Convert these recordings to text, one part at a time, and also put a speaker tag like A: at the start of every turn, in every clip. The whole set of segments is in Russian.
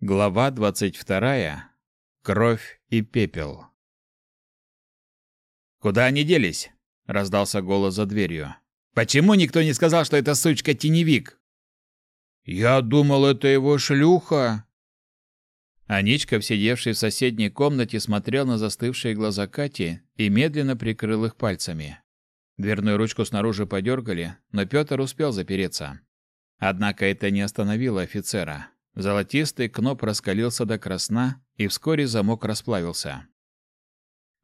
A: Глава двадцать вторая. Кровь и пепел. Куда они делись? раздался голос за дверью. Почему никто не сказал, что это сучка теневик?
B: Я думал, это его шлюха.
A: Аничка, сидевший в соседней комнате, смотрел на застывшие глаза Кати и медленно прикрыл их пальцами. Дверную ручку снаружи подергали, но Петр успел запереться. Однако это не остановило офицера. Золотистый кноп раскалился до красна, и вскоре замок расплавился.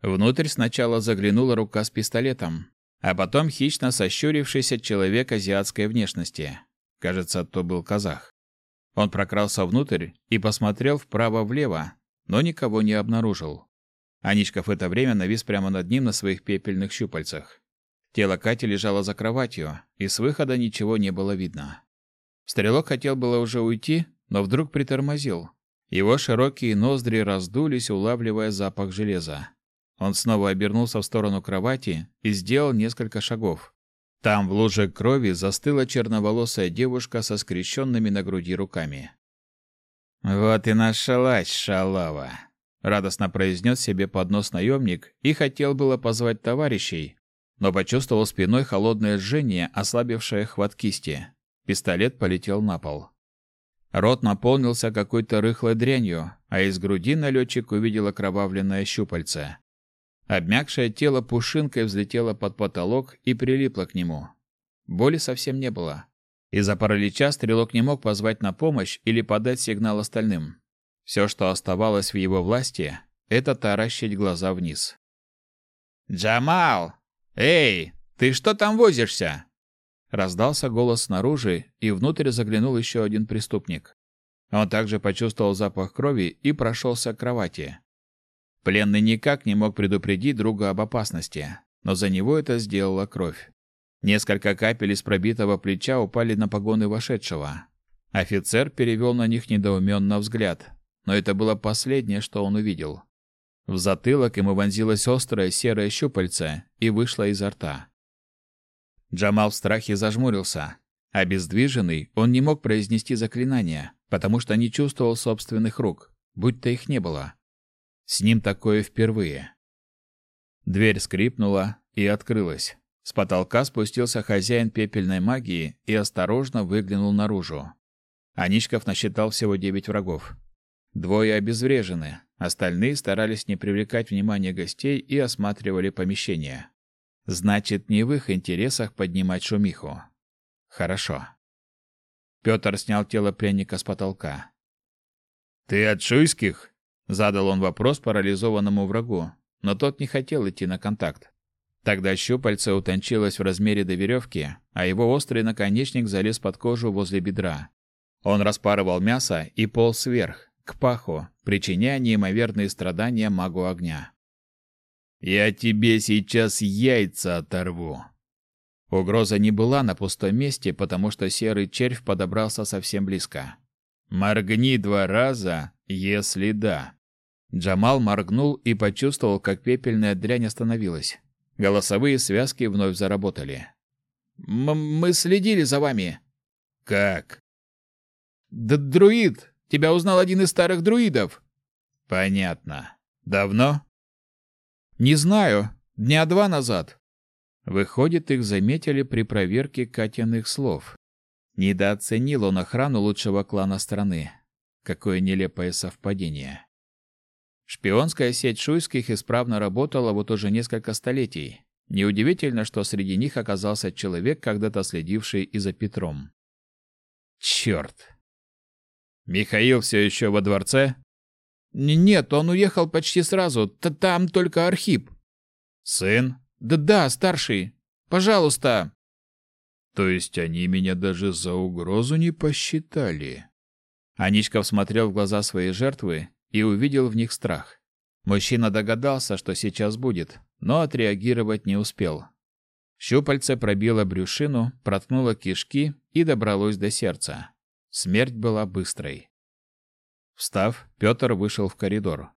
A: Внутрь сначала заглянула рука с пистолетом, а потом хищно сощурившийся человек азиатской внешности. Кажется, то был казах. Он прокрался внутрь и посмотрел вправо-влево, но никого не обнаружил. Аничка в это время навис прямо над ним на своих пепельных щупальцах. Тело Кати лежало за кроватью, и с выхода ничего не было видно. Стрелок хотел было уже уйти, но вдруг притормозил. Его широкие ноздри раздулись, улавливая запах железа. Он снова обернулся в сторону кровати и сделал несколько шагов. Там в луже крови застыла черноволосая девушка со скрещенными на груди руками. «Вот и нашлась шалава!» — радостно произнес себе под нос наемник и хотел было позвать товарищей, но почувствовал спиной холодное жжение, ослабившее хват кисти. Пистолет полетел на пол. Рот наполнился какой-то рыхлой дрянью, а из груди налетчик увидел окровавленное щупальце. Обмякшее тело пушинкой взлетело под потолок и прилипло к нему. Боли совсем не было. Из-за паралича стрелок не мог позвать на помощь или подать сигнал остальным. Все, что оставалось в его власти, это таращить глаза вниз. «Джамал! Эй, ты что там возишься?» Раздался голос снаружи, и внутрь заглянул еще один преступник. Он также почувствовал запах крови и прошелся к кровати. Пленный никак не мог предупредить друга об опасности, но за него это сделала кровь. Несколько капель из пробитого плеча упали на погоны вошедшего. Офицер перевел на них недоуменно взгляд, но это было последнее, что он увидел. В затылок ему вонзилось острое серое щупальце и вышло изо рта. Джамал в страхе зажмурился. Обездвиженный, он не мог произнести заклинания, потому что не чувствовал собственных рук, будь то их не было. С ним такое впервые. Дверь скрипнула и открылась. С потолка спустился хозяин пепельной магии и осторожно выглянул наружу. Аничков насчитал всего девять врагов. Двое обезврежены, остальные старались не привлекать внимания гостей и осматривали помещение. Значит, не в их интересах поднимать шумиху. Хорошо. Петр снял тело пленника с потолка. Ты от шуйских? задал он вопрос парализованному врагу, но тот не хотел идти на контакт. Тогда щупальце утончилось в размере до веревки, а его острый наконечник залез под кожу возле бедра. Он распарывал мясо и полз вверх, к паху, причиняя неимоверные страдания магу огня. Я тебе сейчас яйца оторву. Угроза не была на пустом месте, потому что серый червь подобрался совсем близко. Моргни два раза, если да. Джамал моргнул и почувствовал, как пепельная дрянь остановилась. Голосовые связки вновь заработали. мы следили за вами. Как? Да друид, тебя узнал один из старых друидов. Понятно. Давно? Не знаю, дня два назад. Выходит, их заметили при проверке Катиных слов. Недооценил он охрану лучшего клана страны. Какое нелепое совпадение. Шпионская сеть шуйских исправно работала вот уже несколько столетий. Неудивительно, что среди них оказался человек, когда-то следивший и за Петром. Черт! Михаил все еще во дворце? Нет, он уехал почти сразу. Т Там только Архип. Сын? Да-да, старший. Пожалуйста. То есть они меня даже за угрозу не посчитали. Аничков смотрел в глаза своей жертвы и увидел в них страх. Мужчина догадался, что сейчас будет, но отреагировать не успел. Щупальце пробило брюшину, проткнуло кишки и добралось до сердца. Смерть была быстрой. Встав, Петр вышел в коридор.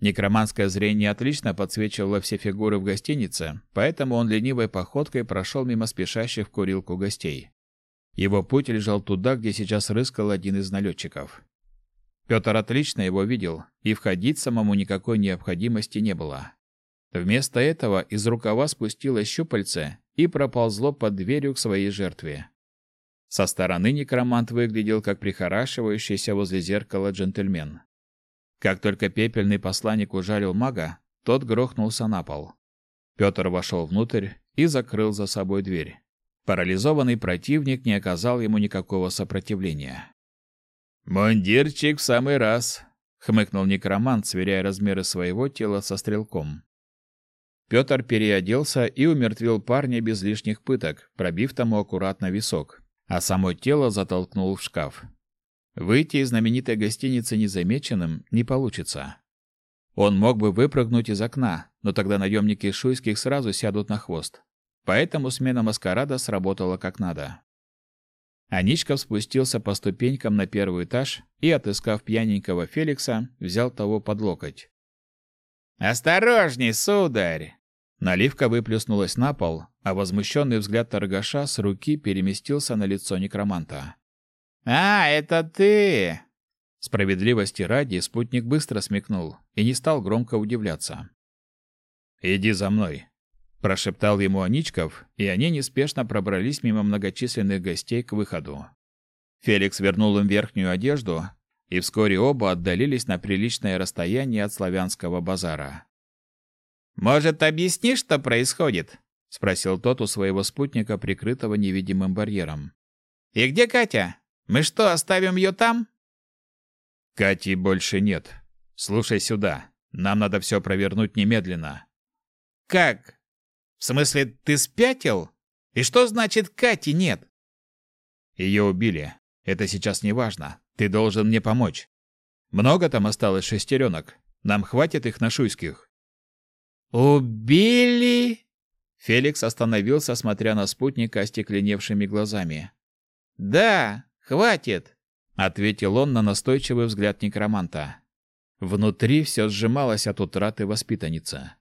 A: Некроманское зрение отлично подсвечивало все фигуры в гостинице, поэтому он ленивой походкой прошел мимо спешащих в курилку гостей. Его путь лежал туда, где сейчас рыскал один из налетчиков. Петр отлично его видел, и входить самому никакой необходимости не было. Вместо этого из рукава спустилось щупальце и проползло под дверью к своей жертве. Со стороны некромант выглядел как прихорашивающийся возле зеркала джентльмен. Как только пепельный посланник ужалил мага, тот грохнулся на пол. Петр вошел внутрь и закрыл за собой дверь. Парализованный противник не оказал ему никакого сопротивления. «Мундирчик в самый раз», — хмыкнул некромант, сверяя размеры своего тела со стрелком. Петр переоделся и умертвил парня без лишних пыток, пробив тому аккуратно висок, а само тело затолкнул в шкаф. Выйти из знаменитой гостиницы незамеченным не получится. Он мог бы выпрыгнуть из окна, но тогда наемники Шуйских сразу сядут на хвост. Поэтому смена маскарада сработала как надо. Аничков спустился по ступенькам на первый этаж и, отыскав пьяненького Феликса, взял того под локоть. «Осторожней, сударь!» Наливка выплеснулась на пол, а возмущенный взгляд торгаша с руки переместился на лицо некроманта. «А, это ты!» Справедливости ради спутник быстро смекнул и не стал громко удивляться. «Иди за мной», – прошептал ему Аничков, и они неспешно пробрались мимо многочисленных гостей к выходу. Феликс вернул им верхнюю одежду, и вскоре оба отдалились на приличное расстояние от славянского базара. «Может, объяснишь, что происходит?» — спросил тот у своего спутника, прикрытого невидимым барьером. «И где Катя? Мы что, оставим ее там?»
B: «Кати больше нет. Слушай сюда. Нам надо все провернуть немедленно».
A: «Как? В смысле, ты спятил? И что значит Кати нет?»
B: «Ее убили. Это сейчас не важно. Ты должен мне помочь. Много там осталось шестеренок? Нам хватит их на шуйских?»
A: «Убили?» Феликс остановился, смотря на спутника остекленевшими глазами. «Да, хватит», — ответил он на настойчивый взгляд некроманта. Внутри все сжималось от утраты воспитанницы.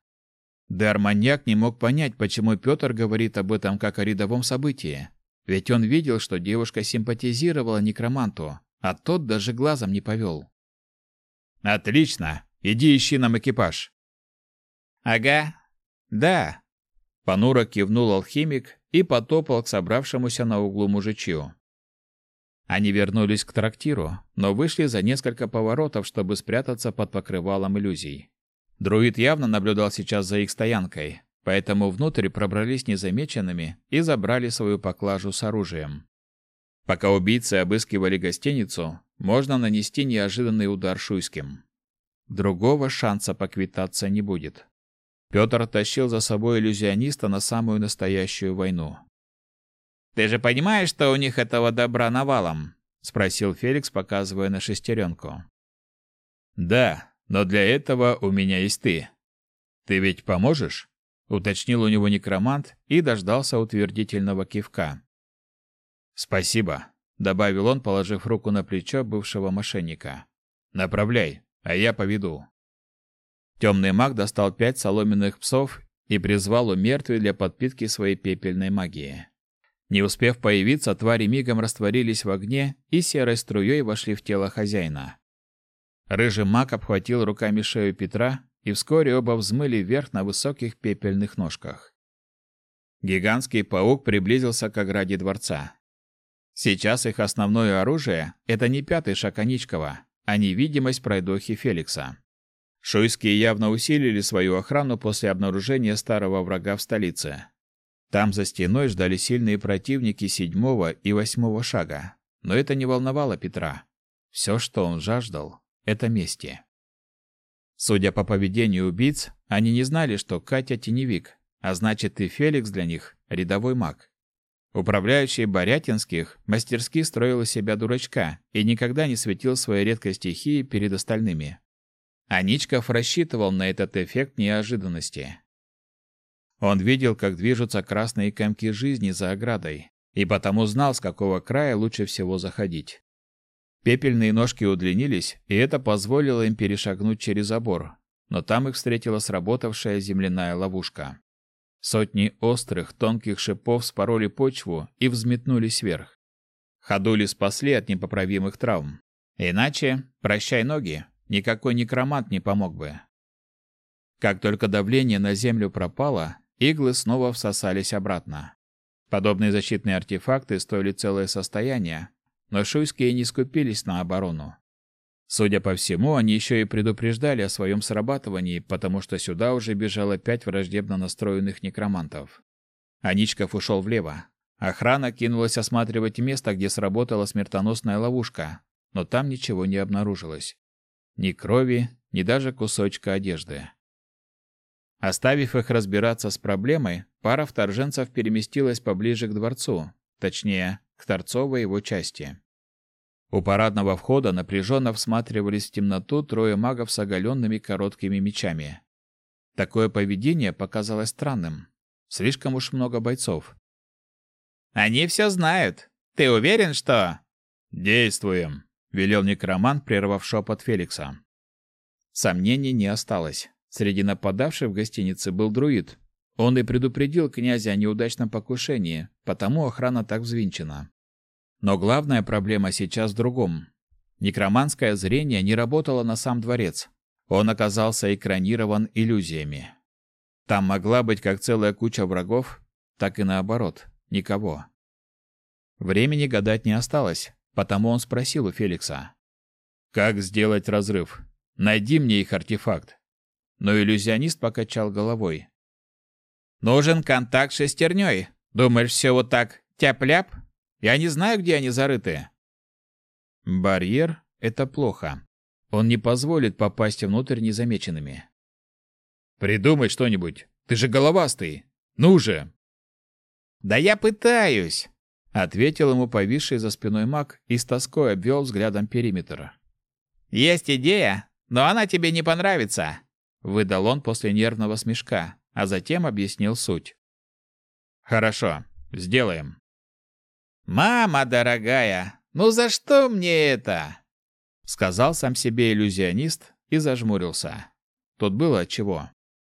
A: Дарманьяк не мог понять, почему Петр говорит об этом как о рядовом событии. Ведь он видел, что девушка симпатизировала некроманту, а тот даже глазом не повел.
B: «Отлично! Иди ищи нам экипаж!»
A: Ага. Да.
B: Понуро кивнул алхимик и потопал к собравшемуся на углу мужичью.
A: Они вернулись к трактиру, но вышли за несколько поворотов, чтобы спрятаться под покрывалом иллюзий. Друид явно наблюдал сейчас за их стоянкой, поэтому внутрь пробрались незамеченными и забрали свою поклажу с оружием. Пока убийцы обыскивали гостиницу, можно нанести неожиданный удар шуйским. Другого шанса поквитаться не будет. Петр тащил за собой иллюзиониста на самую настоящую войну. «Ты же понимаешь, что у них этого добра навалом?» — спросил Феликс, показывая на шестеренку.
B: «Да, но для этого у меня есть ты. Ты ведь поможешь?» — уточнил у него некромант и дождался утвердительного кивка.
A: «Спасибо», — добавил он, положив руку на плечо бывшего мошенника. «Направляй, а я поведу». Темный маг достал пять соломенных псов и призвал у мертвей для подпитки своей пепельной магии. Не успев появиться, твари мигом растворились в огне и серой струей вошли в тело хозяина. Рыжий маг обхватил руками шею Петра, и вскоре оба взмыли вверх на высоких пепельных ножках. Гигантский паук приблизился к ограде дворца. Сейчас их основное оружие — это не пятый шаг Аничкова, а невидимость пройдохи Феликса. Шуйские явно усилили свою охрану после обнаружения старого врага в столице. Там за стеной ждали сильные противники седьмого и восьмого шага. Но это не волновало Петра. Все, что он жаждал, это мести. Судя по поведению убийц, они не знали, что Катя теневик, а значит и Феликс для них рядовой маг. Управляющий Борятинских мастерски строил из себя дурачка и никогда не светил своей редкой стихии перед остальными. Аничков рассчитывал на этот эффект неожиданности. Он видел, как движутся красные комки жизни за оградой, и потому знал, с какого края лучше всего заходить. Пепельные ножки удлинились, и это позволило им перешагнуть через забор, но там их встретила сработавшая земляная ловушка. Сотни острых, тонких шипов спороли почву и взметнулись вверх. Ходули спасли от непоправимых травм. Иначе прощай ноги, никакой некромант не помог бы. Как только давление на землю пропало, иглы снова всосались обратно. Подобные защитные артефакты стоили целое состояние, но шуйские не скупились на оборону. Судя по всему, они еще и предупреждали о своем срабатывании, потому что сюда уже бежало пять враждебно настроенных некромантов. Аничков ушел влево. Охрана кинулась осматривать место, где сработала смертоносная ловушка, но там ничего не обнаружилось. Ни крови, ни даже кусочка одежды. Оставив их разбираться с проблемой, пара вторженцев переместилась поближе к дворцу, точнее, к торцовой его части. У парадного входа напряженно всматривались в темноту трое магов с оголенными короткими мечами. Такое поведение показалось странным. Слишком уж много бойцов. «Они все знают. Ты уверен, что...»
B: «Действуем», — велел некромант, прервав шепот Феликса.
A: Сомнений не осталось. Среди нападавших в гостинице был друид. Он и предупредил князя о неудачном покушении, потому охрана так взвинчена. Но главная проблема сейчас в другом. Некроманское зрение не работало на сам дворец. Он оказался экранирован иллюзиями. Там могла быть как целая куча врагов, так и наоборот, никого. Времени гадать не осталось, потому он спросил у Феликса.
B: «Как сделать разрыв? Найди мне их артефакт»
A: но иллюзионист покачал головой. «Нужен контакт шестерней. Думаешь, все вот так тяп-ляп? Я не знаю, где они зарыты». Барьер — это плохо. Он не позволит попасть внутрь незамеченными.
B: «Придумай что-нибудь. Ты же головастый. Ну же!»
A: «Да я пытаюсь!» — ответил ему повисший за спиной маг и с тоской обвел взглядом периметр. «Есть идея, но она тебе не понравится выдал он после нервного смешка, а затем объяснил суть.
B: Хорошо, сделаем.
A: Мама дорогая, ну за что мне это? сказал сам себе иллюзионист и зажмурился. Тут было чего.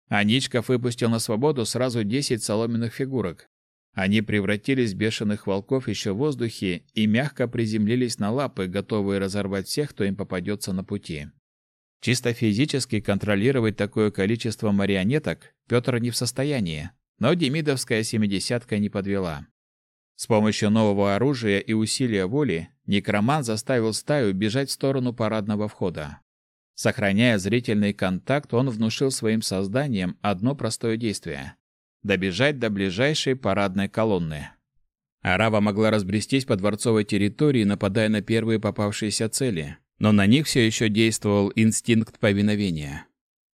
A: Аничков выпустил на свободу сразу десять соломенных фигурок. Они превратились в бешеных волков еще в воздухе и мягко приземлились на лапы, готовые разорвать всех, кто им попадется на пути. Чисто физически контролировать такое количество марионеток Петр не в состоянии, но демидовская семидесятка не подвела. С помощью нового оружия и усилия воли некроман заставил стаю бежать в сторону парадного входа. Сохраняя зрительный контакт, он внушил своим созданиям одно простое действие – добежать до ближайшей парадной колонны. Арава могла разбрестись по дворцовой территории, нападая на первые попавшиеся цели, но на них все еще действовал инстинкт повиновения.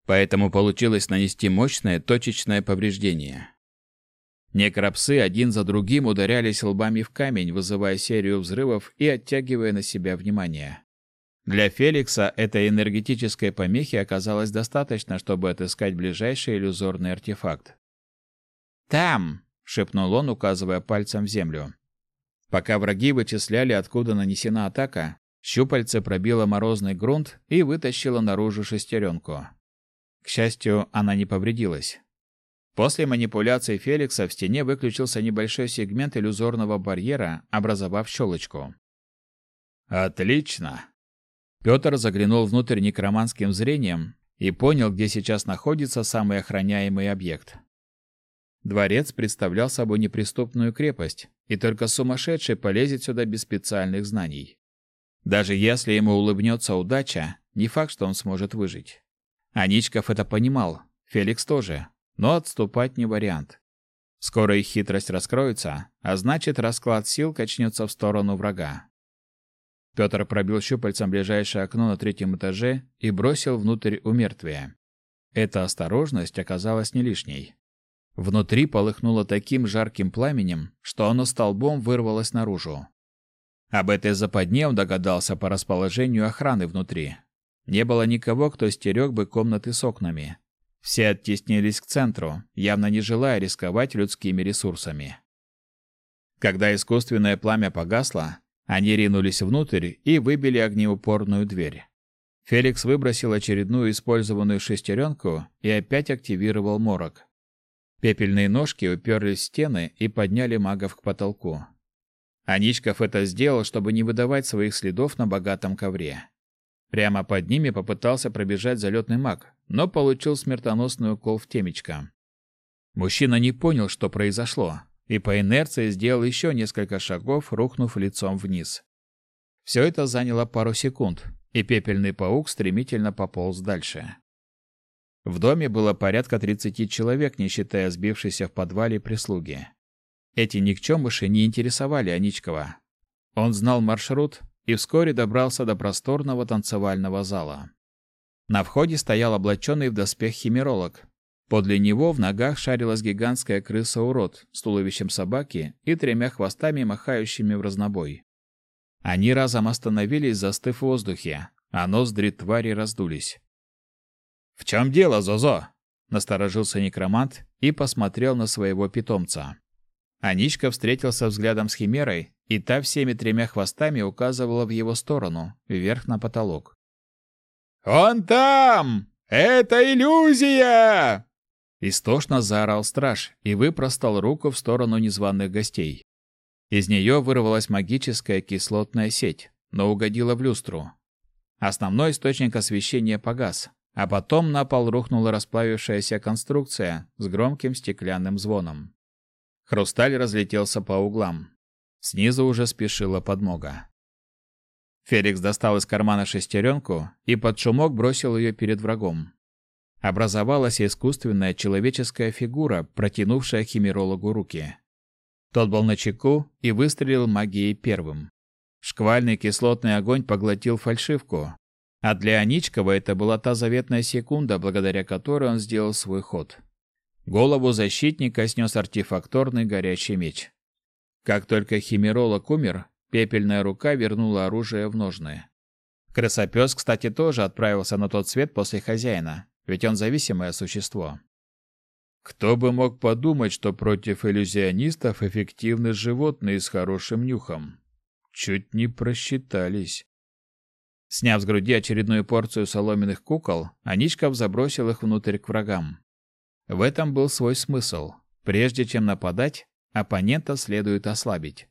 A: Поэтому получилось нанести мощное точечное повреждение. Некропсы один за другим ударялись лбами в камень, вызывая серию взрывов и оттягивая на себя внимание. Для Феликса этой энергетической помехи оказалось достаточно, чтобы отыскать ближайший иллюзорный артефакт. «Там!» — шепнул он, указывая пальцем в землю. Пока враги вычисляли, откуда нанесена атака, Щупальце пробило морозный грунт и вытащило наружу шестеренку. К счастью, она не повредилась. После манипуляций Феликса в стене выключился небольшой сегмент иллюзорного барьера, образовав щелочку.
B: «Отлично!»
A: Петр заглянул внутрь некроманским зрением и понял, где сейчас находится самый охраняемый объект. Дворец представлял собой неприступную крепость, и только сумасшедший полезет сюда без специальных знаний. Даже если ему улыбнется удача, не факт, что он сможет выжить. Аничков это понимал, Феликс тоже, но отступать не вариант. Скоро их хитрость раскроется, а значит, расклад сил качнется в сторону врага. Петр пробил щупальцем ближайшее окно на третьем этаже и бросил внутрь умертвие. Эта осторожность оказалась не лишней. Внутри полыхнуло таким жарким пламенем, что оно столбом вырвалось наружу. Об этой западне он догадался по расположению охраны внутри. Не было никого, кто стерег бы комнаты с окнами. Все оттеснились к центру, явно не желая рисковать людскими ресурсами. Когда искусственное пламя погасло, они ринулись внутрь и выбили огнеупорную дверь. Феликс выбросил очередную использованную шестеренку и опять активировал морок. Пепельные ножки уперлись в стены и подняли магов к потолку. Аничков это сделал, чтобы не выдавать своих следов на богатом ковре. Прямо под ними попытался пробежать залетный маг, но получил смертоносный укол в темечко. Мужчина не понял, что произошло, и по инерции сделал еще несколько шагов, рухнув лицом вниз. Все это заняло пару секунд, и пепельный паук стремительно пополз дальше. В доме было порядка 30 человек, не считая сбившейся в подвале прислуги. Эти никчемыши не интересовали Аничкова. Он знал маршрут и вскоре добрался до просторного танцевального зала. На входе стоял облаченный в доспех химеролог. Подле него в ногах шарилась гигантская крыса-урод с туловищем собаки и тремя хвостами, махающими в разнобой. Они разом остановились, застыв в воздухе, а ноздри твари раздулись. «В чем дело, Зозо?» — насторожился некромант и посмотрел на своего питомца. Аничка встретился взглядом с Химерой, и та всеми тремя хвостами указывала в его сторону, вверх на потолок. «Он там! Это иллюзия!» Истошно заорал страж и выпростал руку в сторону незваных гостей. Из нее вырвалась магическая кислотная сеть, но угодила в люстру. Основной источник освещения погас, а потом на пол рухнула расплавившаяся конструкция с громким стеклянным звоном. Хрусталь разлетелся по углам. Снизу уже спешила подмога. Феликс достал из кармана шестеренку и под шумок бросил ее перед врагом. Образовалась искусственная человеческая фигура, протянувшая химерологу руки. Тот был на чеку и выстрелил магией первым. Шквальный кислотный огонь поглотил фальшивку, а для Аничкова это была та заветная секунда, благодаря которой он сделал свой ход. Голову защитника снес артефакторный горячий меч. Как только химеролог умер, пепельная рука вернула оружие в ножны. Крысопес, кстати, тоже отправился на тот свет после хозяина, ведь он зависимое существо. Кто бы мог подумать, что против иллюзионистов эффективны животные с хорошим нюхом. Чуть не просчитались. Сняв с груди очередную порцию соломенных кукол, Аничков забросил их внутрь к врагам. В этом был свой смысл. Прежде чем нападать, оппонента следует ослабить.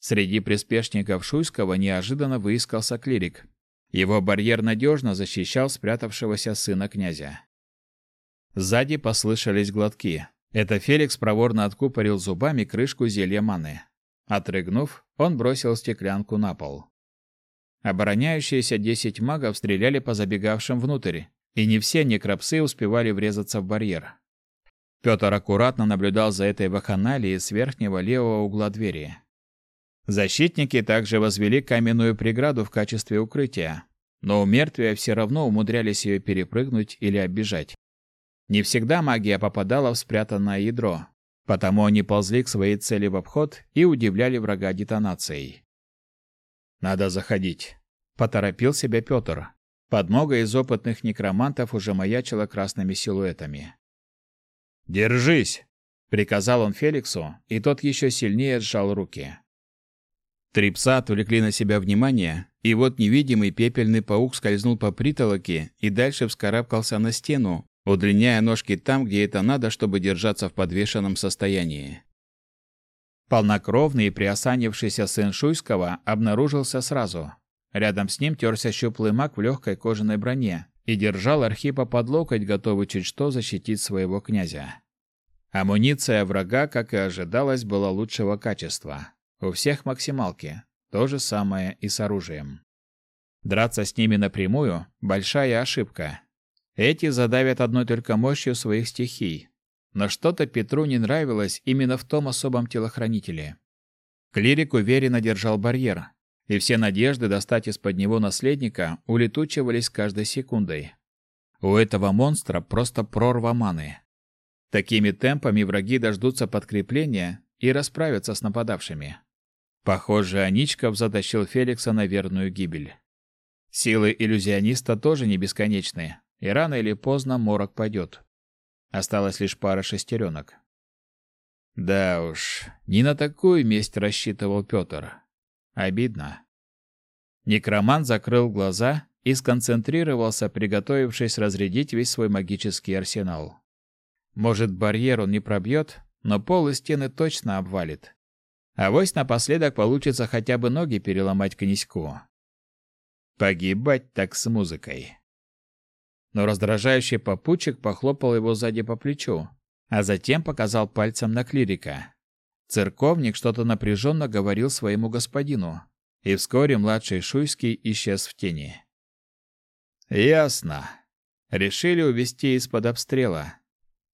A: Среди приспешников Шуйского неожиданно выискался клирик. Его барьер надежно защищал спрятавшегося сына князя. Сзади послышались глотки. Это Феликс проворно откупорил зубами крышку зелья маны. Отрыгнув, он бросил стеклянку на пол. Обороняющиеся десять магов стреляли по забегавшим внутрь, и не все некропсы успевали врезаться в барьер. Петр аккуратно наблюдал за этой вакханалией с верхнего левого угла двери. Защитники также возвели каменную преграду в качестве укрытия, но у мертвия все равно умудрялись ее перепрыгнуть или оббежать. Не всегда магия попадала в спрятанное ядро, потому они ползли к своей цели в обход и удивляли врага детонацией. «Надо заходить», — поторопил себя Петр. Подмога из опытных некромантов уже маячила красными силуэтами. «Держись!» — приказал он Феликсу, и тот еще сильнее сжал руки. Три пса отвлекли на себя внимание, и вот невидимый пепельный паук скользнул по притолоке и дальше вскарабкался на стену, удлиняя ножки там, где это надо, чтобы держаться в подвешенном состоянии. Полнокровный и приосанившийся сын Шуйского обнаружился сразу, Рядом с ним терся щуплый маг в легкой кожаной броне и держал Архипа под локоть, готовый чуть что защитить своего князя. Амуниция врага, как и ожидалось, была лучшего качества. У всех максималки. То же самое и с оружием. Драться с ними напрямую – большая ошибка. Эти задавят одной только мощью своих стихий. Но что-то Петру не нравилось именно в том особом телохранителе. Клирик уверенно держал барьер, и все надежды достать из-под него наследника улетучивались каждой секундой. У этого монстра просто прорва маны. Такими темпами враги дождутся подкрепления и расправятся с нападавшими. Похоже, Аничков затащил Феликса на верную гибель. Силы иллюзиониста тоже не бесконечны, и рано или поздно морок пойдет. Осталось лишь пара шестеренок. Да уж, не на такую месть рассчитывал Петр. Обидно. Некромант закрыл глаза и сконцентрировался, приготовившись разрядить весь свой магический арсенал. Может, барьер он не пробьет, но пол и стены точно обвалит. А вось напоследок получится хотя бы ноги переломать князьку. Погибать так с музыкой. Но раздражающий попутчик похлопал его сзади по плечу, а затем показал пальцем на клирика. Церковник что-то напряженно говорил своему господину, и вскоре младший Шуйский исчез в тени. Ясно. Решили увести из-под обстрела.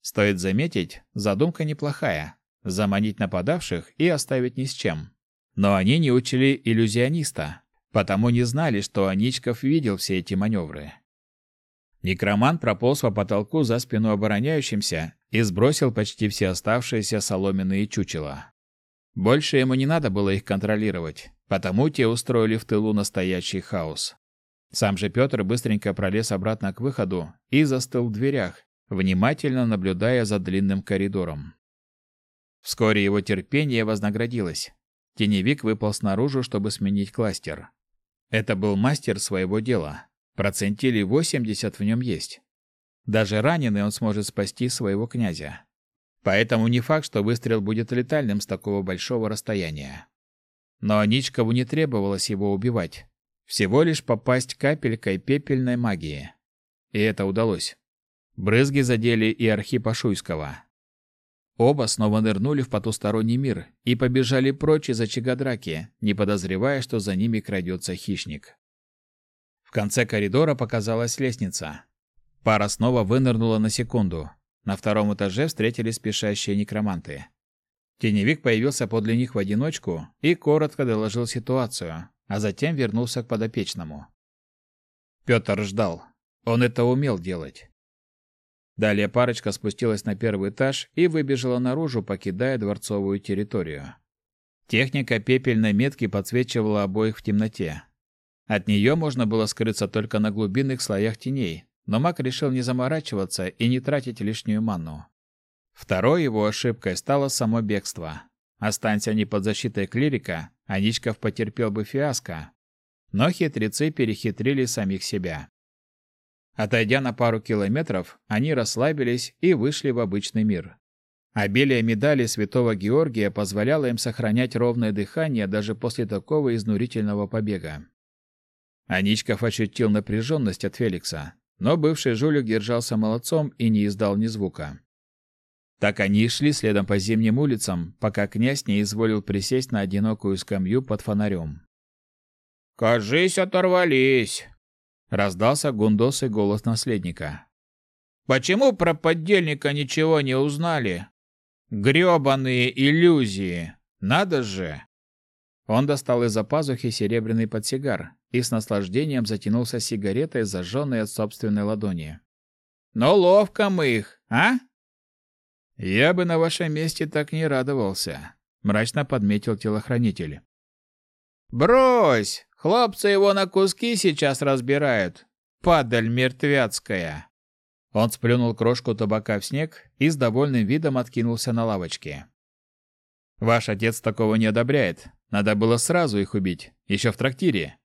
A: Стоит заметить, задумка неплохая заманить нападавших и оставить ни с чем. Но они не учили иллюзиониста, потому не знали, что Аничков видел все эти маневры. Некромант прополз по потолку за спину обороняющимся и сбросил почти все оставшиеся соломенные чучела. Больше ему не надо было их контролировать, потому те устроили в тылу настоящий хаос. Сам же Петр быстренько пролез обратно к выходу и застыл в дверях, внимательно наблюдая за длинным коридором. Вскоре его терпение вознаградилось. Теневик выпал снаружи, чтобы сменить кластер. Это был мастер своего дела. Процентили 80 в нем есть. Даже раненый он сможет спасти своего князя. Поэтому не факт, что выстрел будет летальным с такого большого расстояния. Но Аничкову не требовалось его убивать. Всего лишь попасть капелькой пепельной магии. И это удалось. Брызги задели и Архипа Шуйского. Оба снова нырнули в потусторонний мир и побежали прочь из очага драки, не подозревая, что за ними крадется хищник. В конце коридора показалась лестница. Пара снова вынырнула на секунду. На втором этаже встретились спешащие некроманты. Теневик появился подле них в одиночку и коротко доложил ситуацию, а затем вернулся к подопечному. Петр ждал. Он это умел делать. Далее парочка спустилась на первый этаж и выбежала наружу, покидая дворцовую территорию. Техника пепельной метки подсвечивала обоих в темноте. От нее можно было скрыться только на глубинных слоях теней, но маг решил не заморачиваться и не тратить лишнюю ману. Второй его ошибкой стало само бегство. Останься они под защитой клирика, Аничков потерпел бы фиаско. Но хитрецы перехитрили самих себя. Отойдя на пару километров, они расслабились и вышли в обычный мир. Обилие медалей Святого Георгия позволяло им сохранять ровное дыхание даже после такого изнурительного побега. Аничков ощутил напряженность от Феликса, но бывший жулик держался молодцом и не издал ни звука. Так они и шли следом по зимним улицам, пока князь не изволил присесть на одинокую скамью под фонарем. «Кажись, оторвались!» Раздался гундосый голос наследника. «Почему про поддельника ничего не узнали? Грёбаные иллюзии! Надо же!» Он достал из-за пазухи серебряный подсигар и с наслаждением затянулся сигаретой, зажженной от собственной ладони. «Но ловко мы их, а?» «Я бы на вашем месте так не радовался», — мрачно подметил телохранитель. «Брось! Хлопцы его на куски сейчас разбирают. Падаль мертвяцкая. Он сплюнул крошку табака в снег и с довольным видом откинулся на лавочке. Ваш отец такого не одобряет. Надо было сразу их убить, еще в трактире.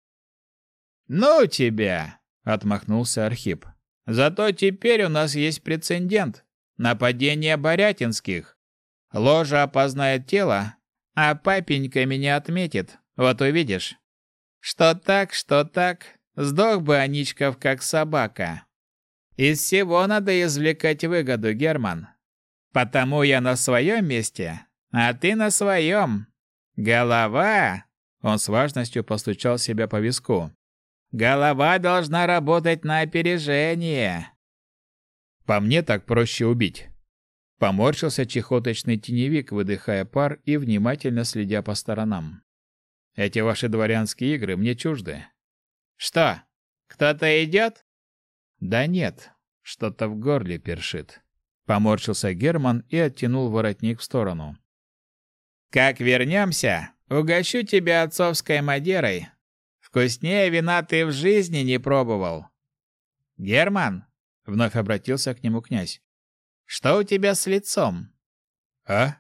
A: Ну тебя, отмахнулся Архип. Зато теперь у нас есть прецедент. Нападение Борятинских. Ложа опознает тело, а папенька меня отметит. Вот увидишь. Что так, что так, сдох бы Аничков как собака. Из всего надо извлекать выгоду, Герман. Потому я на своем месте, а ты на своем. Голова, он с важностью постучал себя по виску. Голова должна работать на опережение. По мне так проще убить. Поморщился чехоточный теневик, выдыхая пар и внимательно следя по сторонам. Эти ваши дворянские игры мне чужды. Что? Кто-то идет? Да нет, что-то в горле першит. Поморщился Герман и оттянул воротник в сторону. Как вернемся, угощу тебя отцовской мадерой. Вкуснее вина ты в жизни не пробовал. Герман, вновь обратился к нему князь. Что у тебя с лицом? А?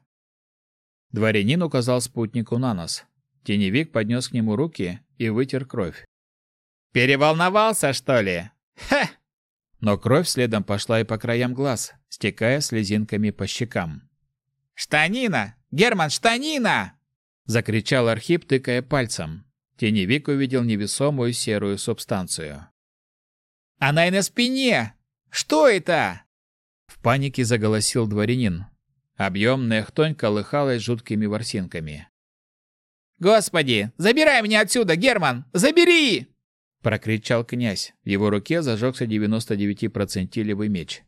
A: Дворянин указал спутнику на нос. Теневик поднес к нему руки и вытер кровь. «Переволновался, что ли? Ха!» Но кровь следом пошла и по краям глаз, стекая слезинками по щекам. «Штанина! Герман, штанина!» закричал Архип, тыкая пальцем. Теневик увидел невесомую серую субстанцию.
C: Она и на спине. Что это?
A: В панике заголосил дворянин. Объемная хтонь колыхалась жуткими ворсинками.
C: Господи, забирай меня отсюда, Герман! Забери!
A: прокричал князь. В его руке зажегся 99-процентилевый меч.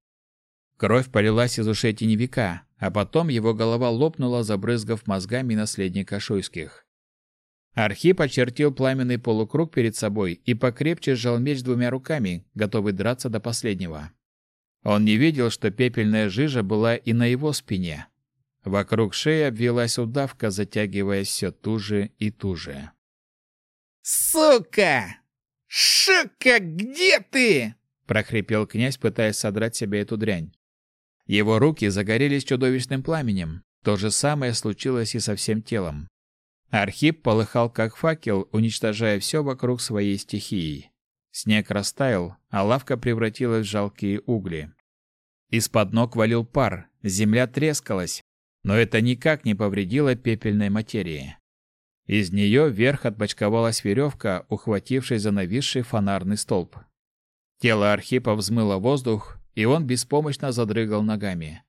A: Кровь полилась из ушей теневика, а потом его голова лопнула, забрызгав мозгами наследника Шуйских. Архип очертил пламенный полукруг перед собой и покрепче сжал меч двумя руками, готовый драться до последнего. Он не видел, что пепельная жижа была и на его спине. Вокруг шеи обвилась удавка, затягиваясь все туже и туже.
C: «Сука! Шука, где ты?»
A: — прохрипел князь, пытаясь содрать себе эту дрянь. Его руки загорелись чудовищным пламенем. То же самое случилось и со всем телом. Архип полыхал как факел, уничтожая все вокруг своей стихией. Снег растаял, а лавка превратилась в жалкие угли. Из-под ног валил пар, земля трескалась, но это никак не повредило пепельной материи. Из нее вверх отбочковалась веревка, ухватившись за нависший фонарный столб. Тело Архипа взмыло воздух, и он беспомощно задрыгал ногами.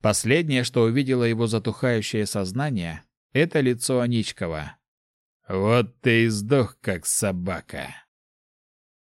A: Последнее, что увидело его затухающее сознание, это лицо Аничкова. «Вот ты и сдох, как собака!»